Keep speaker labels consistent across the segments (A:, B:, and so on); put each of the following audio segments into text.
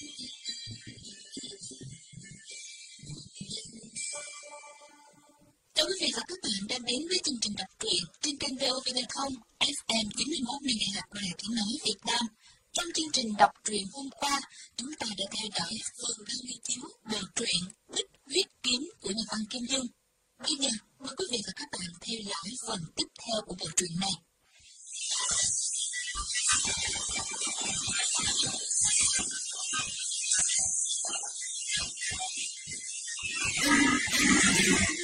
A: Chào quý vị và các bạn đang đến với chương trình đọc truyện trên kênh VOV0 FM 91 MHz của Đài Tiếng nói Việt Nam. Trong chương trình đọc truyện hôm qua, chúng ta đã theo dõi phần đang ghi chiếu bộ truyện Bích viết kiếm của nhà văn Kim Dung. Bây giờ, mời quý vị và các bạn theo dõi phần tiếp theo của bộ truyện này. you.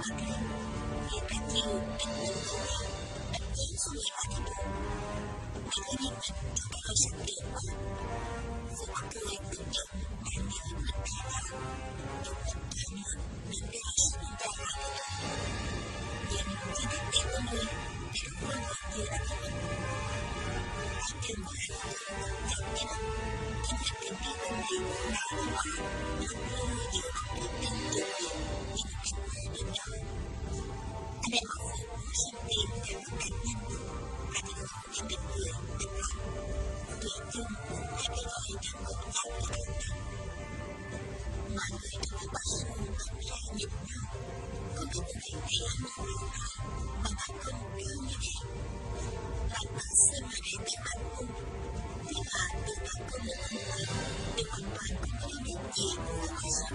A: 我跟你一起努力，一起努力奋斗。你一定能够找到幸福。我鼓励你，你一定可以的。如果你明天是你的，点一定比我们平稳了一点。今天晚上，咱们今天肯定比我们男孩能够有一个更多的一个平安的家。阿弥，心地感恩感恩，阿弥，心地感恩感恩，对，就阿弥陀佛，感。Mọi người trong cái bà xuân ngẩn ra nhìn nhau. Không biết người này thì hắn một lúc nào mà bà không cao như vậy. bạn bà xin mà để cái bạn cung. Thế là từ bạn cung đến ông ấy đều hoàn toàn không có biết gì với bà xuân.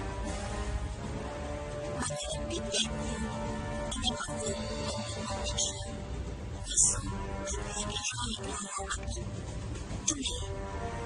A: bạn người anh biết dạng như anh em họ phụ cũng được một biết sợ. Bà xuân đã phải bị hai là mặt. Trong này,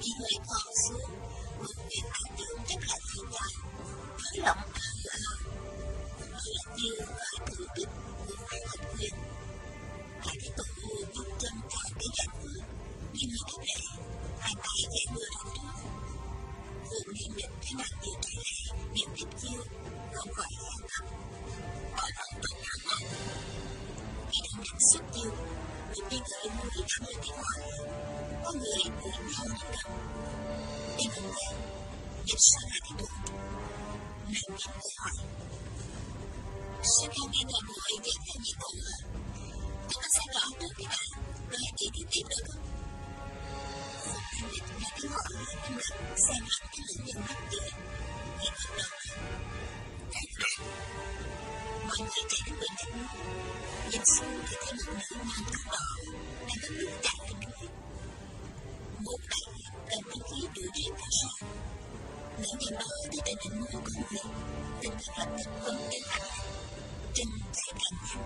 A: khi những người còn xuống, một việc ảo tưởng rất là thiên tài Với lòng ảo ảo. Nó là như khởi tự biết của hai thành quyền. Hai cái tổ dung chân tra cái dạng mưa. Như người đáp lệ, hai tay dạy mưa đón trước. Vụ niệm định cái nàng nhiều trái lệ, niệm tiếp chiêu, không khỏi hèn thầm.
B: Ai đang tự nhiên lắm.
A: Khi đang định xuất chiêu, đột nhiên gợi mũi đã mưa tiếng hỏi. Có người mũi nhau nhìn gần. Đi gần đây, nhìn sao là cái buồn, Nàng nhìn người hỏi. Sao khi nghe lời muội kể theo nhị cụ hả? Chúng ta sẽ rõ trước cái bạn rồi chỉ tiếp tiếp được không? Phụng Thanh Lịch nghe tiếng gọi hỏi im lặng xem hẳn cái lưỡi nhân mắt kia Thì gật đầu.
B: Không được.
A: Mọi người chạy đến bên cạnh núi. Nhìn xuống thì thấy một nữ mang áo đỏ đang gấp rút chạy lên. Một đại cầm binh khí đuổi riết ra sao Nữ nhân đó thấy tình hình núi có người, tình thần lập tức phấn chấn hẳn. Chân chạy càng nhanh.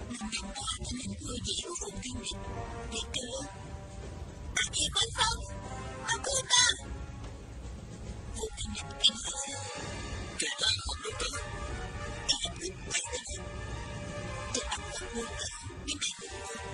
A: nằm năm tỏa thân hình vui vẻ của vùng thiên địch, để kêu lớn. Ta kia quanh phong ta cứu ta. Vùng thiên địch kinh hãi.
B: Thì ta không được tử
A: Ta lập tức chạy tới hình Trên ống vật muôn cỡ, bên này một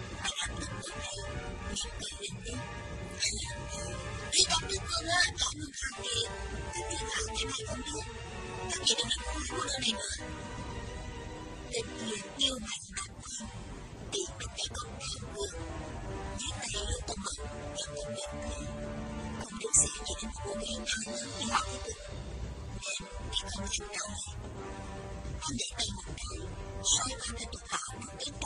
A: 太阳的光辉，明媚的天空，太阳。你当兵多年，走遍各地，身体好，心爱同志。当兵多年，部队内闻名，军营内团结，团结共甘苦。拿起武器，保卫祖国，保卫人民，保卫祖国，保卫人民。为了保卫祖国，保，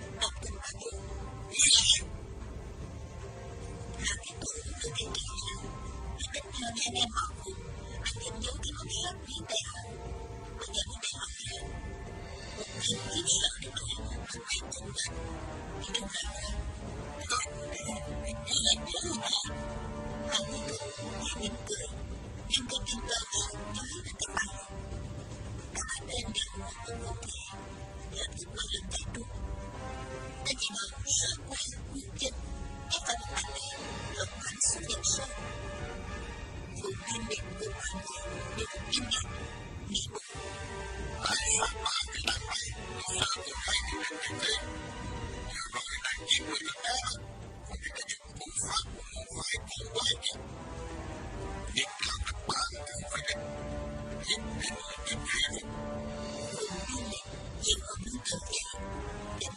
A: cô miệng cười nói. Được,
B: thì ra. Cái phải đặt những chân nhau là có thể mặt bất bạn tay người là gia đình.
A: Để mặt, tiếp tục đưa tay kia ra, lập tức nhờ để anh em họ cùng, anh em giấu cái con sắt miếng tệ hơn Bây giờ mới để họ ra. Một tên khiếp sợ đến nỗi hắn phải chân lên. Thì trong lòng là,
B: đây là nhớ người ta.
A: Hắn tiếp tục nhẹ mỉm cười, nhưng cái chân tơ ra Nói là cái bằng Cả hai bên đều một con không thể, membuat semalam yang mungkin akan aneh dengan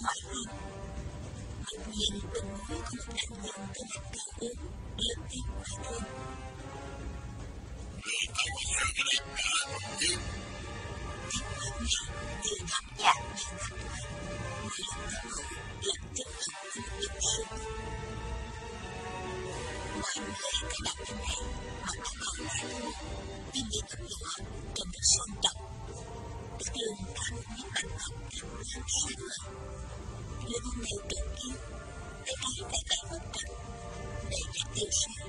A: hỏi hơn. Mặc nhiên bên núi có một nạn nhân tên là Cao ốm lớn tiếng hỏi thương.
B: Người ta có sợ cái này cả một tiếng
A: Tiếng hỏi nhỏ từ thăm dạng như thăm thoại. Người làm tâm hồn lập tức hận không được sung. Mọi người cái đặt bên này mà đã còn lại thôi Tuy nhiên tấm lụa trông được sang trọng. Đức lương cả một miếng bạch ngọc thắm sáng sáng ngời. Lưng nêu trường kiếm, tay trái tay phải hất trần, đầy đẹp tiêu sái.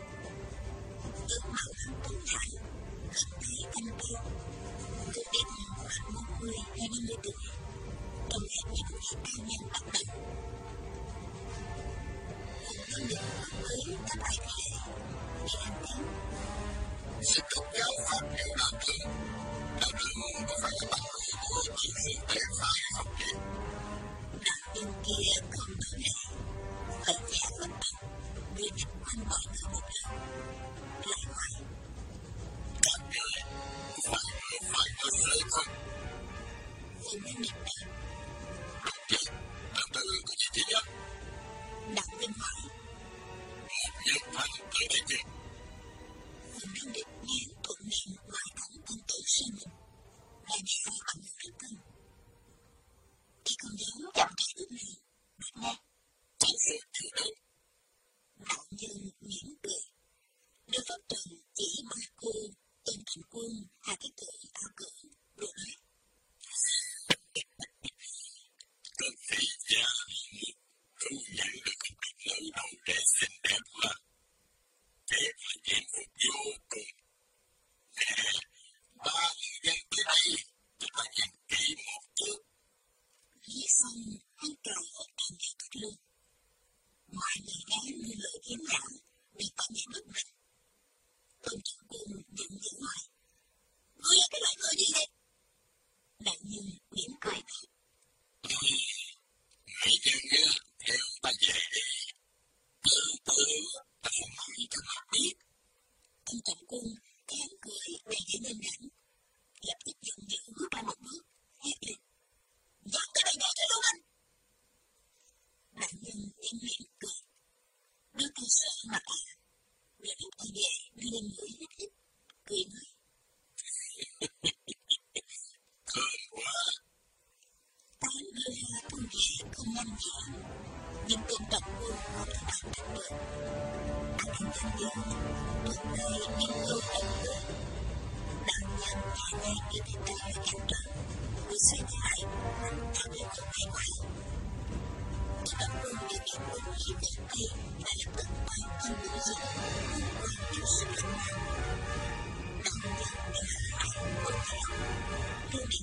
A: Tướng mạo hắn tuấn thải, khắp tay thanh tiêu. Cứ đẹp khoảng bốn mươi hay năm mươi tuổi, trong hệt những một vị cao nhân bắt đầu. Hùng Văn Định với các ai thế hệ, thì anh tiếng
B: Sự tục giáo pháp đều đạo thượng. Đạo thượng có phải là bằng của chỉ huy tế phái không chứ?
A: đạo nhân kia không nói lẽ, phải giả vật bằng, vì nhìn quanh mọi người một lần. Lại hỏi,
B: Các người phải phải ở giới không?
A: Hùng Văn Định đáp,
B: Đúng chứ?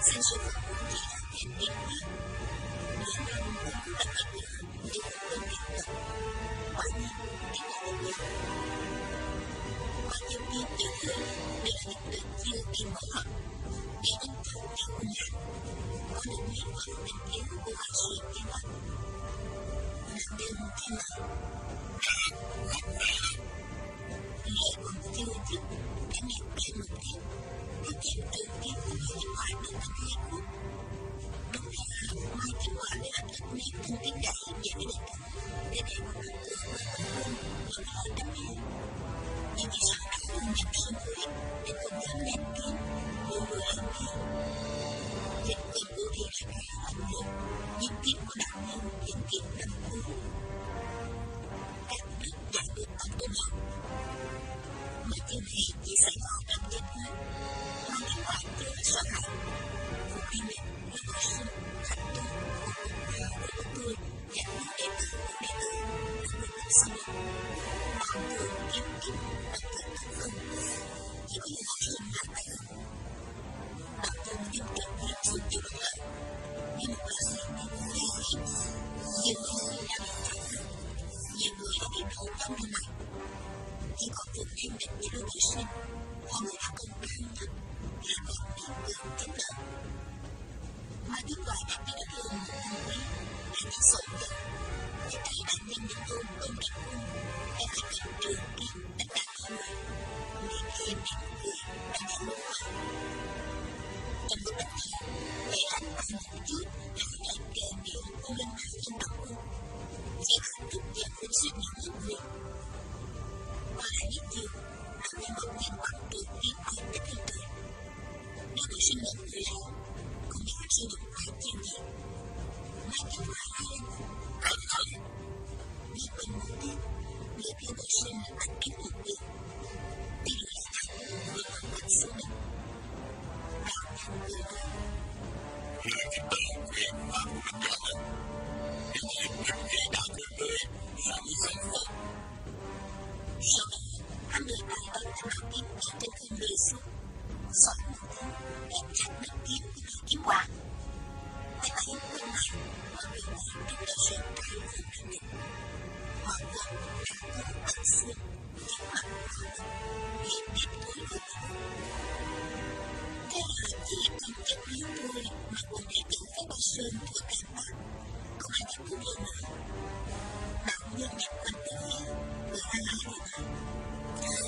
A: 三十五公里的边边，连南北的海洋都有共鸣的。欢迎您的光临，欢迎您的光临，欢迎您的光临，欢迎您的光临，欢迎您的光临，欢迎您的光临，欢迎您的光临，欢迎您的光临。Thank. Thank you. 上面他们来到他们地面的特列苏，所以呢，一直没丢不了的话，那个因为呢，我们呢真的是太困难了，我们只能反思，一万个呢，一点都不够。在了地震的规模里，美国的电费的生活成本，可是不够呢，那。thank you the
B: Beloved.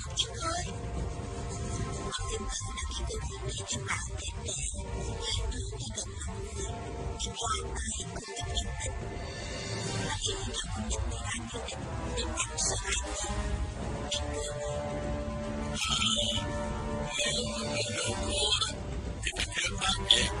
B: Yeah.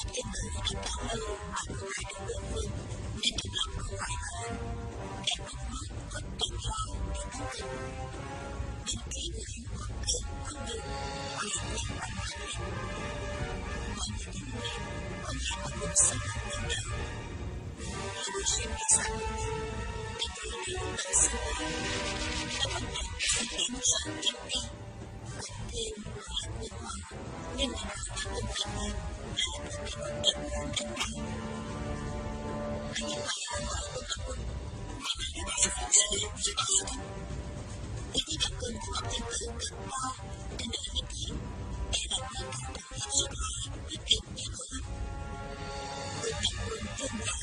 A: 一个一个大的啊，买的部分，你得拿过。不懂啊，你给我一，你买的部分，我。是第三人，你可以，那么你。thiên của hạt nhân hoàng nhưng là nó đã từng thành niên là một cái quân trận cách đây anh ấy phải ra khỏi quân tập quân
B: mà mình đã phải phục sẽ đến với bác sĩ
A: cái thế đặc cưng của học thiên tử cực cao nên đời nhất thiên để là nguyên cả đời hết sức hại biết kinh như nổi quân tập quân tương lai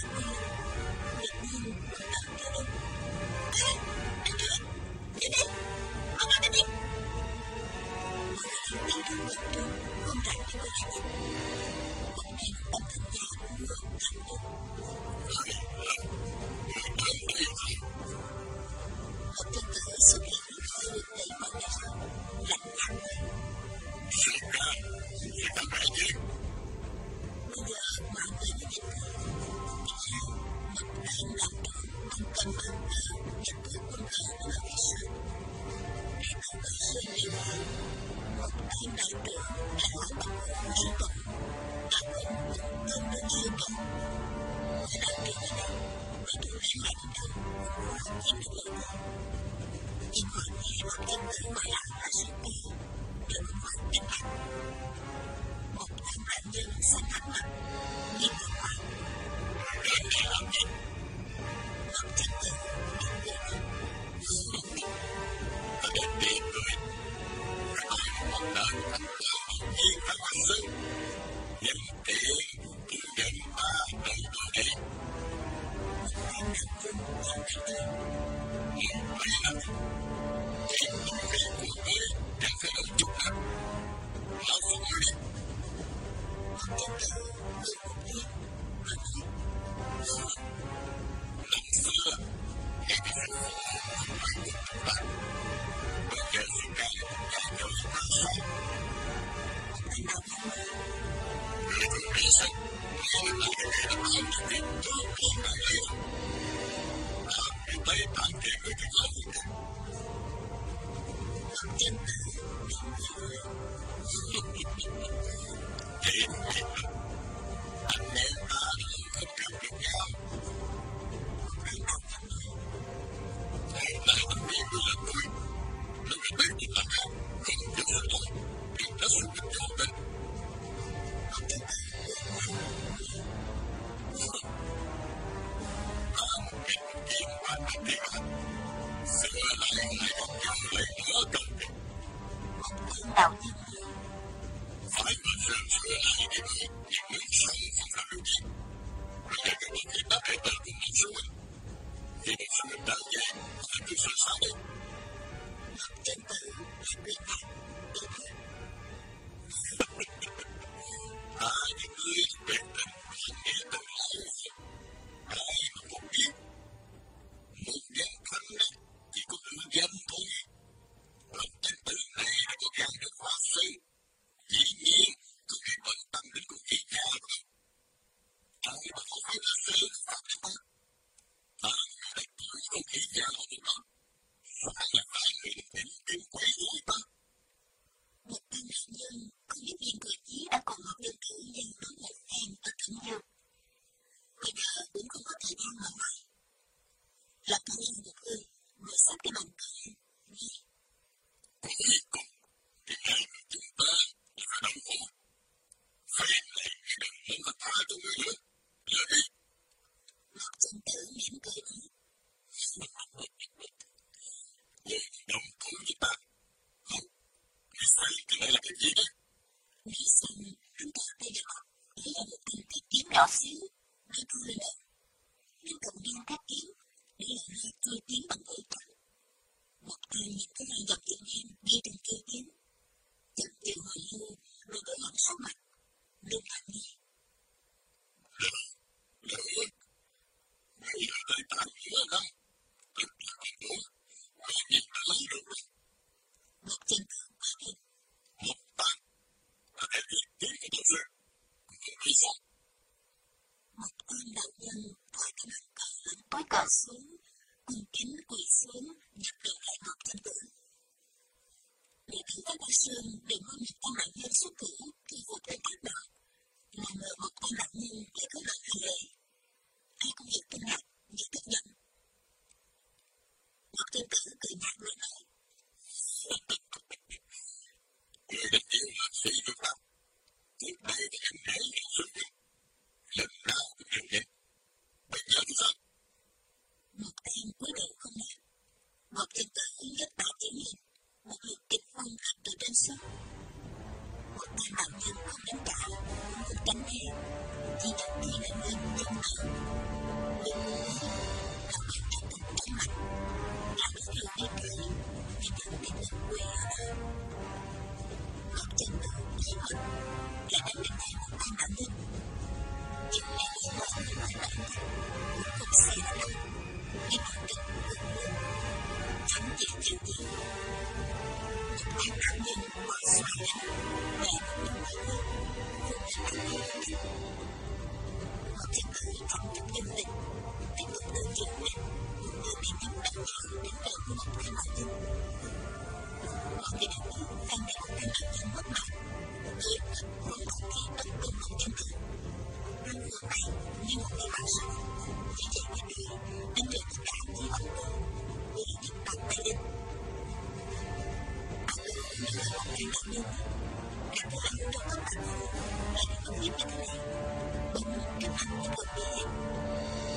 B: 平安的平安，蛇来两样雷德等等。
A: 我听到你，
B: 凡把这辆车来的你，你没生活在路边，还要给你给那台大公的车位，你的车当然还不算啥的。quay.
A: Một con đạo nhân với cái mặt cờ lớn tối cờ xuống, cùng kính quỳ xuống, nhập đầu lại một thân tử. Để thắng các bác sương để ngôi một con đạo nhân xuất thủ thì vượt lên các đoạn. Là ngờ một con đạo nhân để có đời hai lệ. Ai cũng hiểu kinh ngạc, nhiều tức giận. một thân tử cười nhạt lại nói.
B: Người địch yêu là sĩ được lắm. Trước đây thì anh ấy chuẩn bị lần nào cũng nhiều nhất bệnh nhân rằng
A: một em cúi đầu không nói một chân tự uống rất ba tiếng liền một lượt kịch phong từ trên xuống một tay bảo nhân không đánh trả không được tránh chỉ đặt tay lên lưng chân thở lưng lưới làm bạn ta tình trắng mặt là nước lửa đi cười vì thân biết lực quê ở đó 一见到以后，你们就对我反感了。一见我，我就反感。我服侍了你，你不但不服，还顶嘴。我刚答应过谁了？你又来？你不服气？我这孩子长得跟妹妹，比我更漂亮。我比你漂亮，你凭什么管我？một cái điện tử sang cái cuộc tương tác trên mức mặt chiếc muốn bất kỳ bất kỳ một chứng từ năng lượng này như một cái bảng số chỉ chạy cái đi tính trị tất cả những ấn tượng vì những bằng tay linh bạn lưu như là một cái cảm nhận cảm thấy hạnh trong tất cả mọi là những công nghiệp như thế này bỗng cảm hạnh như một bị hẹp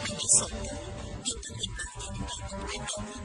A: anh ấy sợ tới nhưng tôi nhìn vào thì những ngày không ai đau hơn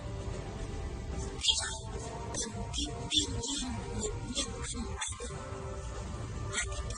A: 闭上眼睛听听音乐念念听听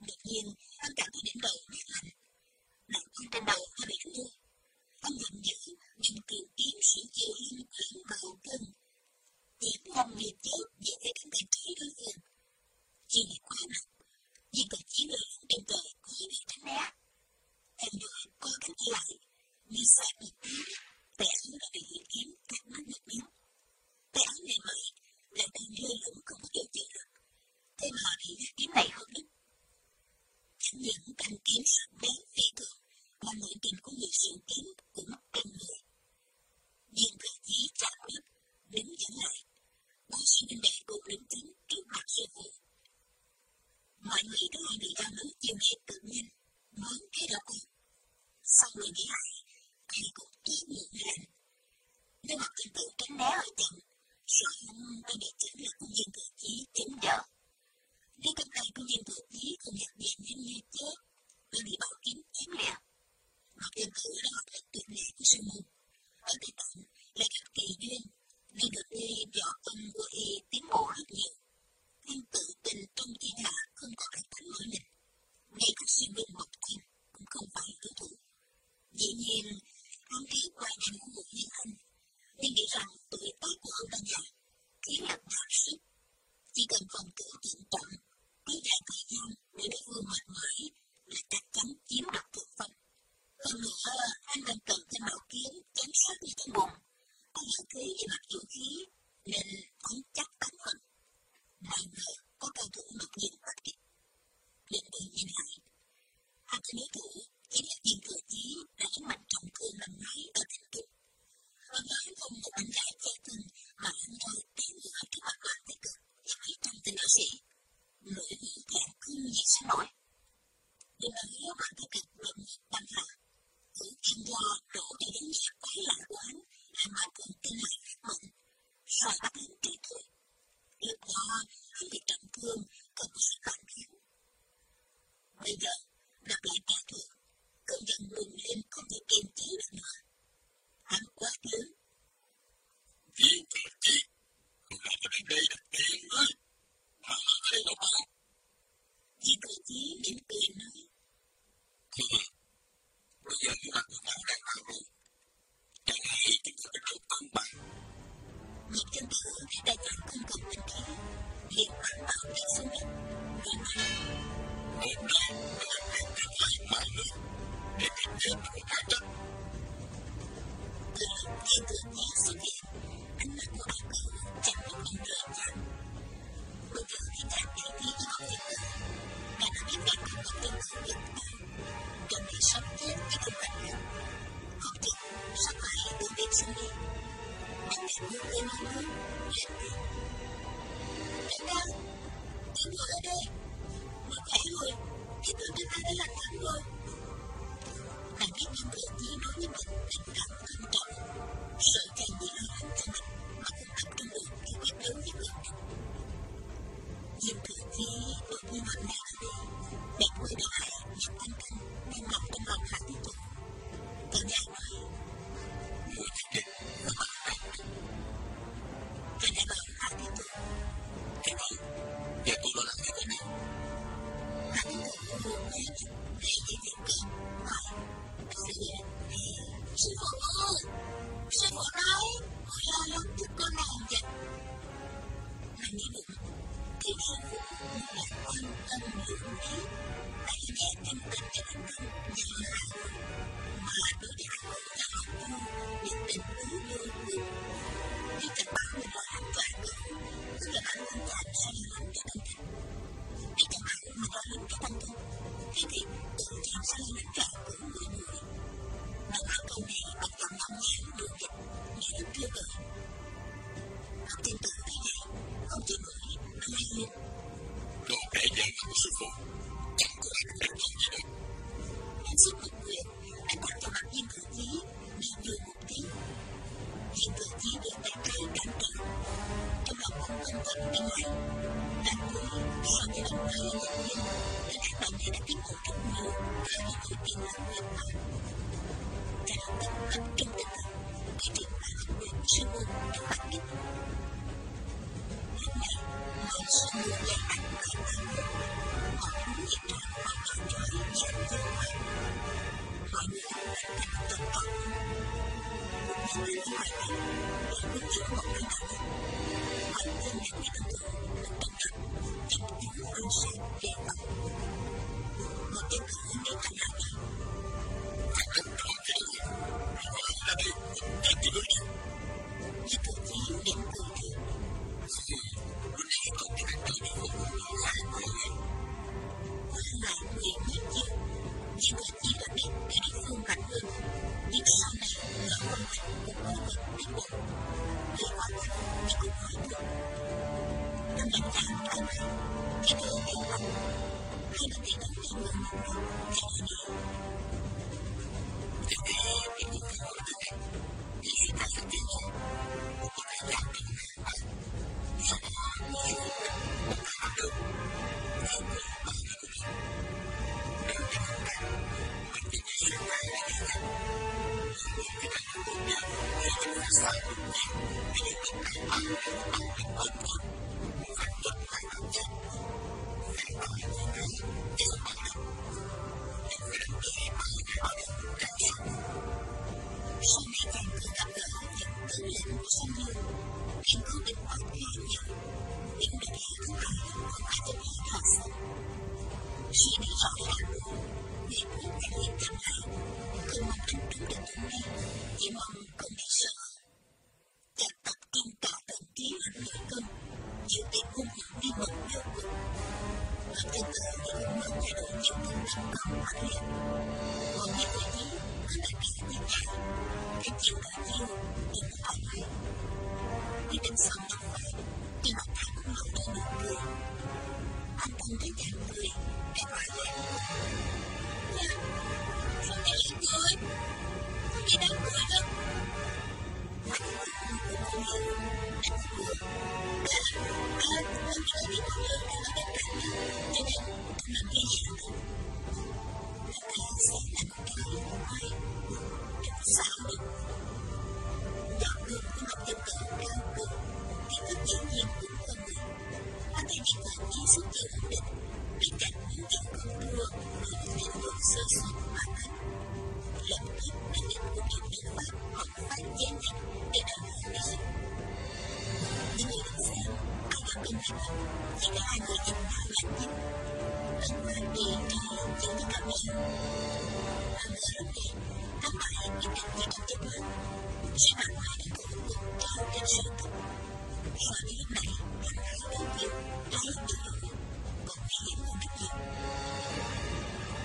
A: Đột nhiên, anh cảm thấy điểm đầu gì? Lưỡi bị kẹn cương gì sẽ nổi nhưng mà nếu bạn cái kịch luận nhiệt tâm hạ cứ kim do đổ đi đến nhà quá lạnh của hắn hàng mà cường kinh hại mình rồi bắt hắn trị tội lúc đó hắn bị trọng thương hai nghĩa được thì là quan tâm lượng lý đẩy trẻ tinh tấn cho thành công nhờ hạ quân mà đối với anh quân là học vui nhất định cứ vô cùng chỉ cần bảo mình là anh toàn đúng tức là cho tâm thành chỉ cần bạn quân mình làm cho tâm thì tự làm sao làm trọn của người người đọc áo câu này bằng lòng ngắm nhãn đường dịch như lúc chưa cười học tin tưởng không tin nổi anh đi luôn
B: đồ kẻ dạng của sư phụ chẳng có ai đánh con gì được
A: anh xin một nguyện anh đặt vào mặt viên thừa chí đi cười một tiếng viên thừa chí đưa tay tay cảm tạ trong lòng ông không quanh bên ngoài bạn cuối sau khi ông thấy là viên nên các bạn này đã tiến bộ rất nhiều và đi khỏi tiền làm việc học cả học tập trong tinh thần cái việc mà học được sư môn trong bản kinh 人生有百般苦，何必在乎在人间？快乐不简单，不快乐不简单。快乐不简单，不快乐不简单。快乐不简单，不快乐不简单。chuyện đi cầm nhau Thằng ấy lúc đi Tháng bảy em định đi trong chất mình Sẽ bạn ngoài đã cố gắng được cho hôn nhân sự tục Nhưng mà đến lúc này Thằng ấy lúc đi Thái lúc đi rồi Còn nguy hiểm hơn rất nhiều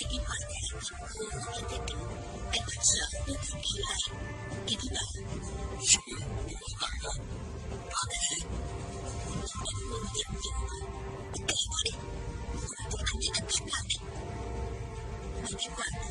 A: seguir más lejos, gente que pensaba de tranquilas y dudaba.
B: Sí, es verdad. Padre, un
A: mundo de tiempo, que morí, por la vida que nadie, no te guardo.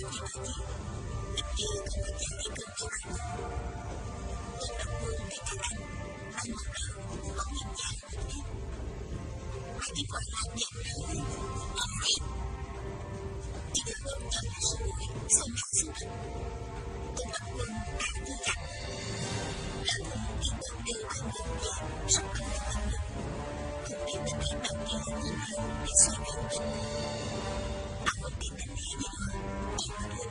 A: Tetapi, ketika kita berada di dalam hidup kita, namun kalau kita ingin jalan ke dunia, jadi kalau dia.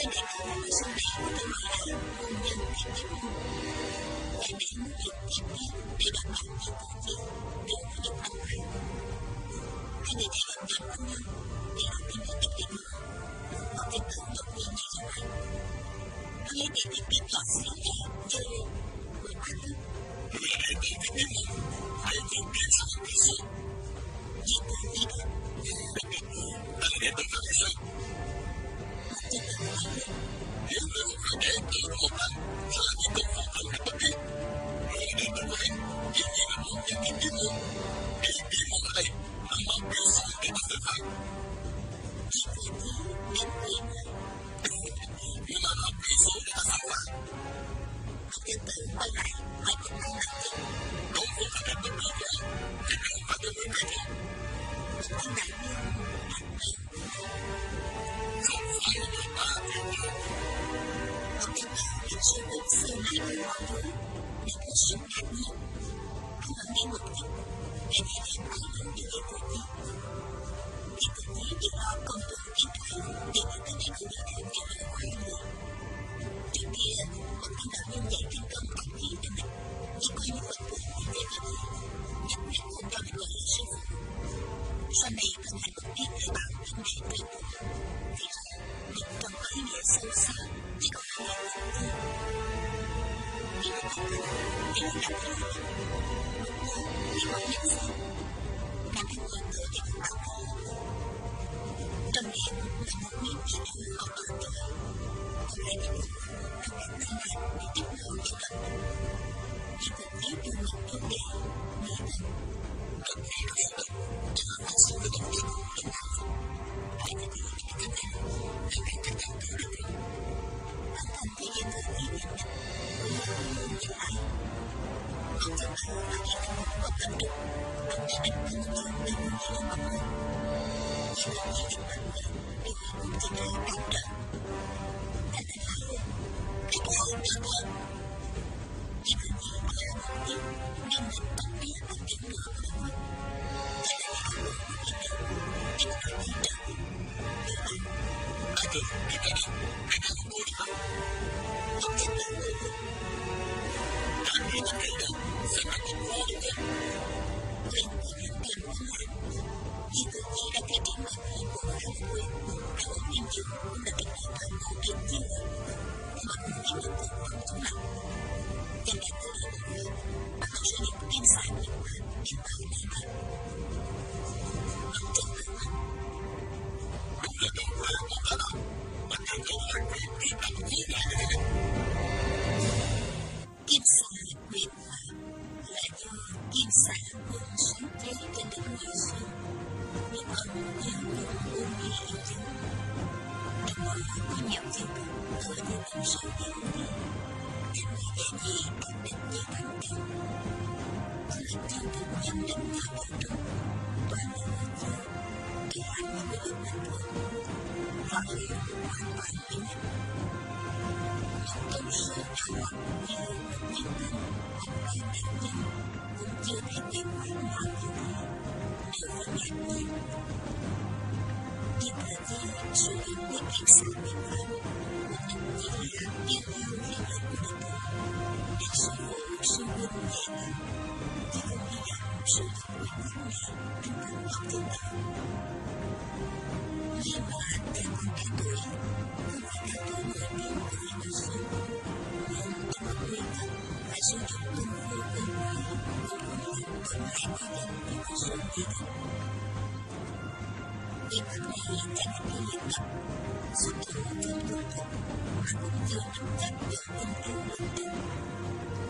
A: Thank you for listening to the Mayan Union Network. And then you can be the Mayan Union Network. Can you tell me about the Mayan Union Network? Of the kind of Mayan Union Network. Can you tell me about the Mayan Union Network? Of the kind of Mayan Union
B: Network. Can you tell me about the Mayan Union Network? Of the kind of
A: Mayan Union Network.
B: Understood.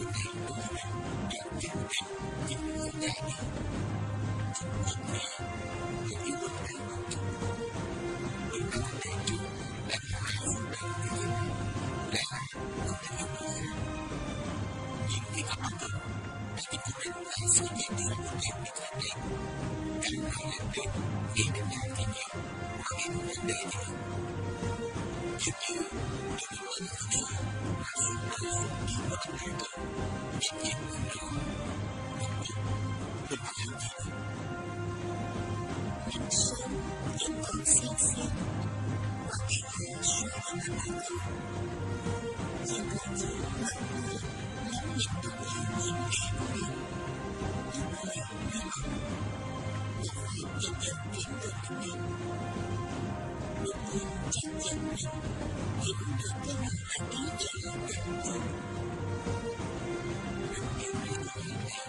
B: những thầy tu hành đã chân thành người đại đạo trong hôm nay những yêu quân thầy trong những các thầy tu đã hạ xuống đầu người đã yêu người nhưng được đến lại 我明白，你的心，
A: 还是
B: 那片片片片的云。我明白，你
A: 的心，还是天空星星。我明白，你的心，还是那片片片片的云。我明白，你的心，还是那片片片片的云。lúc nhiên chẳng giận mình hiểu được cái nào là ký giả tình dục
B: anh em là đã không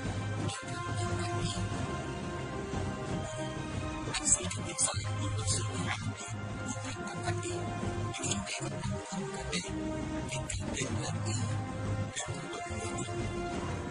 B: anh sẽ không biết giỏi một bác sĩ của anh một cách đi anh em đã anh không có thể vì cái tình là gì đã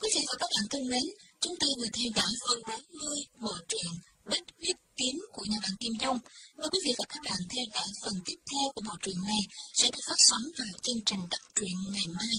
A: Quý vị và các bạn thân mến, chúng ta vừa theo dõi phần 40 bộ truyện Bích huyết kiếm của nhà văn Kim Dung. Và quý vị và các bạn theo dõi phần tiếp theo của bộ truyện này sẽ được phát sóng vào chương trình đọc truyện ngày mai.